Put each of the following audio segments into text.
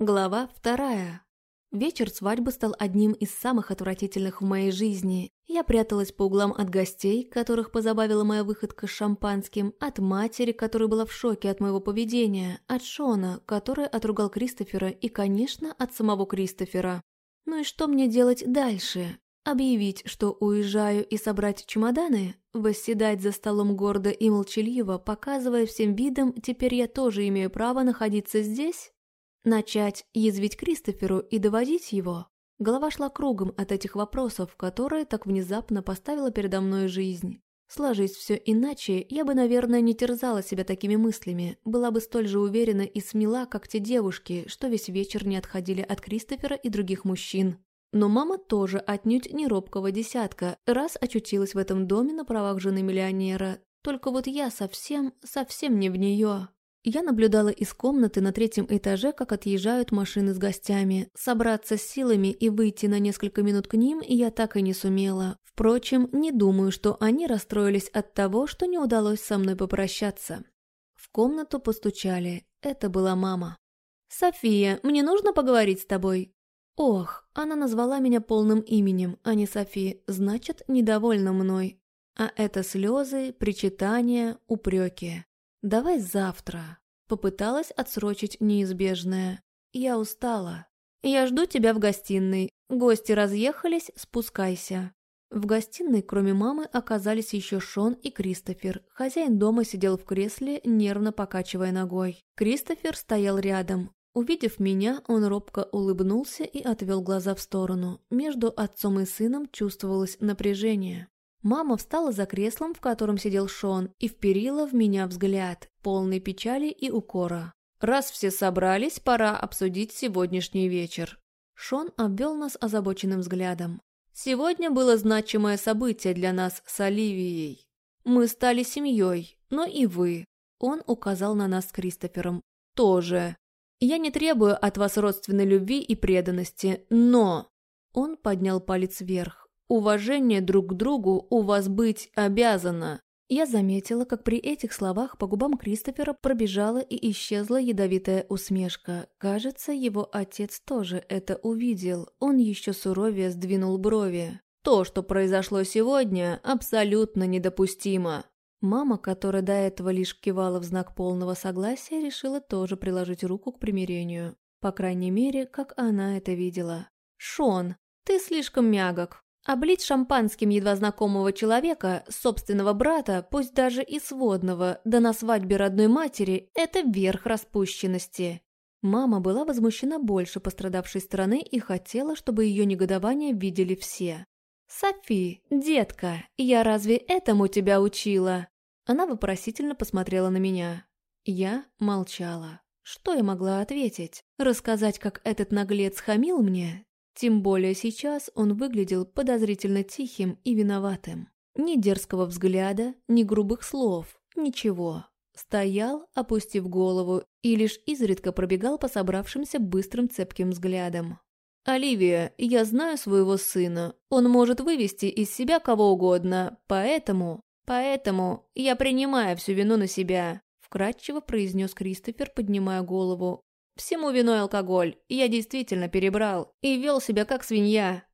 Глава вторая. Вечер свадьбы стал одним из самых отвратительных в моей жизни. Я пряталась по углам от гостей, которых позабавила моя выходка с шампанским, от матери, которая была в шоке от моего поведения, от Шона, который отругал Кристофера и, конечно, от самого Кристофера. Ну и что мне делать дальше? Объявить, что уезжаю и собрать чемоданы? Восседать за столом гордо и молчаливо, показывая всем видом, теперь я тоже имею право находиться здесь? Начать язвить Кристоферу и доводить его? Голова шла кругом от этих вопросов, которые так внезапно поставила передо мной жизнь. Сложись все иначе, я бы, наверное, не терзала себя такими мыслями, была бы столь же уверена и смела, как те девушки, что весь вечер не отходили от Кристофера и других мужчин. Но мама тоже отнюдь не робкого десятка, раз очутилась в этом доме на правах жены миллионера. Только вот я совсем, совсем не в нее. Я наблюдала из комнаты на третьем этаже, как отъезжают машины с гостями. Собраться с силами и выйти на несколько минут к ним я так и не сумела. Впрочем, не думаю, что они расстроились от того, что не удалось со мной попрощаться. В комнату постучали. Это была мама. «София, мне нужно поговорить с тобой?» Ох, она назвала меня полным именем, а не София, значит, недовольна мной. А это слезы, причитания, упреки. «Давай завтра». Попыталась отсрочить неизбежное. Я устала. «Я жду тебя в гостиной. Гости разъехались, спускайся». В гостиной, кроме мамы, оказались еще Шон и Кристофер. Хозяин дома сидел в кресле, нервно покачивая ногой. Кристофер стоял рядом. Увидев меня, он робко улыбнулся и отвел глаза в сторону. Между отцом и сыном чувствовалось напряжение. Мама встала за креслом, в котором сидел Шон, и вперила в меня взгляд, полный печали и укора. «Раз все собрались, пора обсудить сегодняшний вечер». Шон обвел нас озабоченным взглядом. «Сегодня было значимое событие для нас с Оливией. Мы стали семьей, но и вы». Он указал на нас с Кристофером. «Тоже. Я не требую от вас родственной любви и преданности, но...» Он поднял палец вверх. Уважение друг к другу у вас быть обязано. Я заметила, как при этих словах по губам Кристофера пробежала и исчезла ядовитая усмешка. Кажется, его отец тоже это увидел. Он еще суровее сдвинул брови. То, что произошло сегодня, абсолютно недопустимо. Мама, которая до этого лишь кивала в знак полного согласия, решила тоже приложить руку к примирению. По крайней мере, как она это видела. «Шон, ты слишком мягок. Облить шампанским едва знакомого человека, собственного брата, пусть даже и сводного, да на свадьбе родной матери – это верх распущенности. Мама была возмущена больше пострадавшей стороны и хотела, чтобы ее негодование видели все. «Софи, детка, я разве этому тебя учила?» Она вопросительно посмотрела на меня. Я молчала. Что я могла ответить? Рассказать, как этот наглец хамил мне? Тем более сейчас он выглядел подозрительно тихим и виноватым. Ни дерзкого взгляда, ни грубых слов, ничего. Стоял, опустив голову, и лишь изредка пробегал по собравшимся быстрым цепким взглядом. «Оливия, я знаю своего сына. Он может вывести из себя кого угодно, поэтому... Поэтому я принимаю всю вину на себя», — вкратчиво произнес Кристофер, поднимая голову. Всему виной алкоголь. Я действительно перебрал. И вел себя как свинья.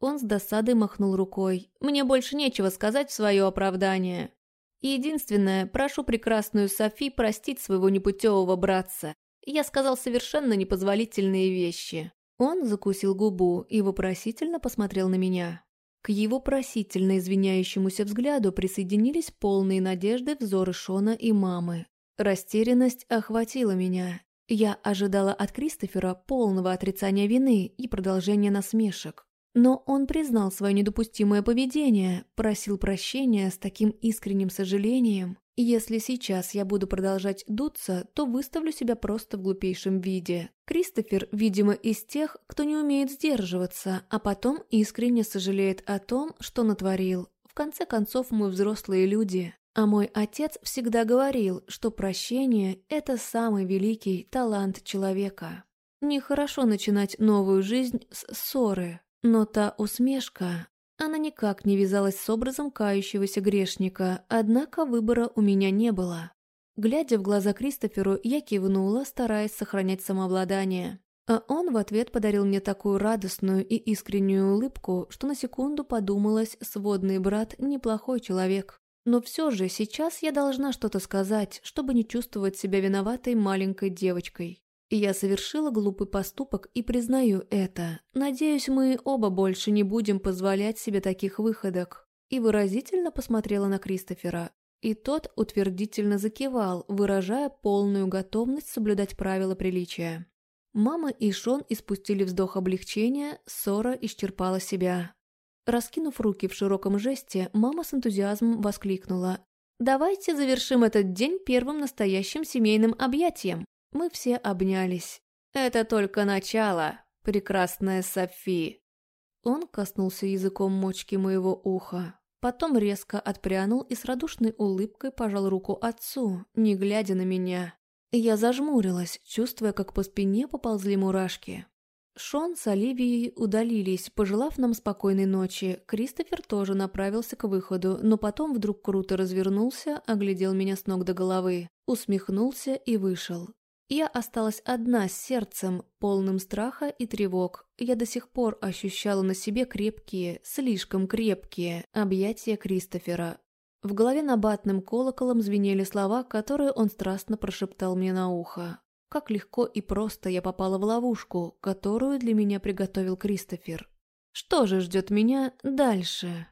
Он с досадой махнул рукой. Мне больше нечего сказать в свое оправдание. Единственное, прошу прекрасную Софи простить своего непутевого братца. Я сказал совершенно непозволительные вещи. Он закусил губу и вопросительно посмотрел на меня. К его просительно извиняющемуся взгляду присоединились полные надежды взоры Шона и мамы. Растерянность охватила меня, я ожидала от Кристофера полного отрицания вины и продолжения насмешек. Но он признал свое недопустимое поведение, просил прощения с таким искренним сожалением. Если сейчас я буду продолжать дуться, то выставлю себя просто в глупейшем виде. Кристофер, видимо, из тех, кто не умеет сдерживаться, а потом искренне сожалеет о том, что натворил. В конце концов, мы взрослые люди. А мой отец всегда говорил, что прощение – это самый великий талант человека. Нехорошо начинать новую жизнь с ссоры, но та усмешка, она никак не вязалась с образом кающегося грешника, однако выбора у меня не было. Глядя в глаза Кристоферу, я кивнула, стараясь сохранять самообладание. А он в ответ подарил мне такую радостную и искреннюю улыбку, что на секунду подумалось, сводный брат – неплохой человек. Но все же сейчас я должна что-то сказать, чтобы не чувствовать себя виноватой маленькой девочкой. Я совершила глупый поступок и признаю это. Надеюсь, мы оба больше не будем позволять себе таких выходок. И выразительно посмотрела на Кристофера. И тот утвердительно закивал, выражая полную готовность соблюдать правила приличия. Мама и Шон испустили вздох облегчения, ссора исчерпала себя. Раскинув руки в широком жесте, мама с энтузиазмом воскликнула. «Давайте завершим этот день первым настоящим семейным объятием». Мы все обнялись. «Это только начало, прекрасная Софи!» Он коснулся языком мочки моего уха, потом резко отпрянул и с радушной улыбкой пожал руку отцу, не глядя на меня. Я зажмурилась, чувствуя, как по спине поползли мурашки. Шон с Оливией удалились, пожелав нам спокойной ночи. Кристофер тоже направился к выходу, но потом вдруг круто развернулся, оглядел меня с ног до головы, усмехнулся и вышел. Я осталась одна с сердцем, полным страха и тревог. Я до сих пор ощущала на себе крепкие, слишком крепкие объятия Кристофера. В голове набатным колоколом звенели слова, которые он страстно прошептал мне на ухо. Как легко и просто я попала в ловушку, которую для меня приготовил Кристофер. Что же ждет меня дальше?